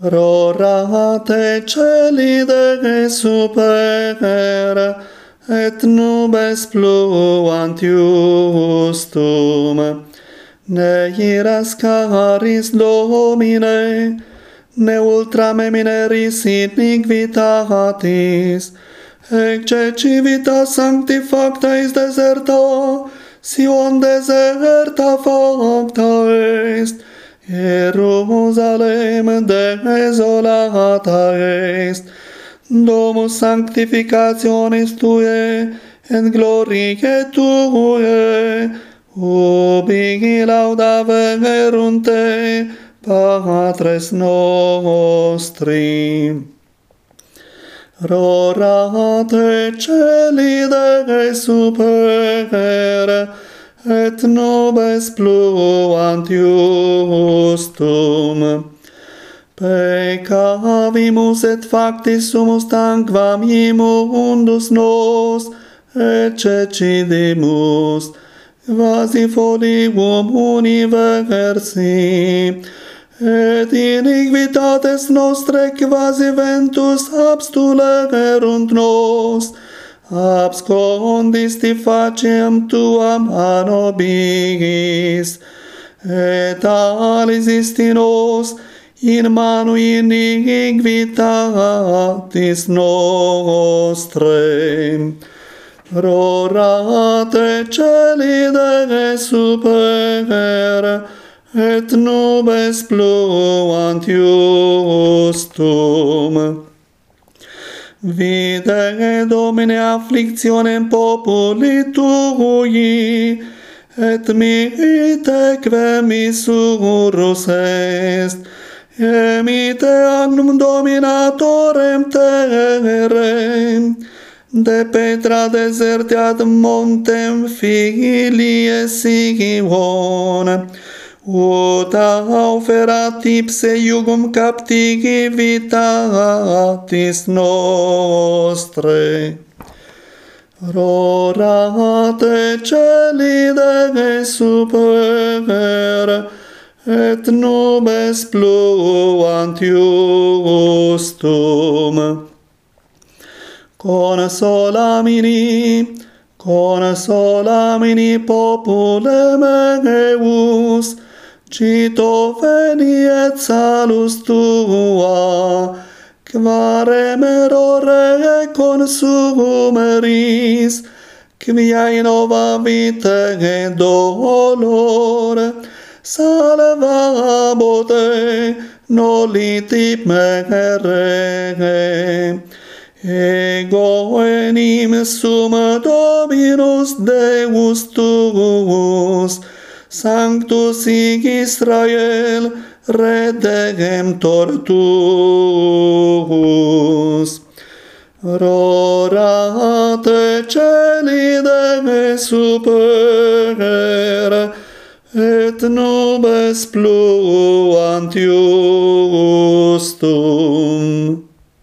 Rorate celi de supera, et nubes pluant justum. Ne iras caris domine, ne ultrame mineris iniquitatis, ecce civitas sancti factais deserto, Sion deserta facta est, Jerusalem desolata est, Domus sanctificationis Tuae, et gloriae Tuae, ubi lauda verunte, Patres nostri. Rorate celi de supere, et nobes pluant justum. Pecavimus et factis sumus tanquam imundus nos, et cecidimus, quasi folium universi, et iniquitates nostre quasi ventus abstulerunt nos, abscondisti facem tuam anobigis, et alis in nos in manu iniquitatis nostre. Rorate celi de super, et nubes pluant justum. Vide Domine afflictionem populi tui, et mi iteque misurus est, emite mi te annum dominatorem terrem, de petra desertiat montem filies Sigion, ut auferat ipse iugum captigi vitatis nostre. Rorate celi de super, et nubes pluant justum. Consolamini, consolamini populem eus, Cito veni et salus tua, quare merore consumeris, quia innova vitae et dolor, salvabo te, nolitip mere. Ego enim sum Dominus Deus tuus, Sanctus hic Israel, Redemptor tuus. Rorate celi de super, et nubes pluant justum.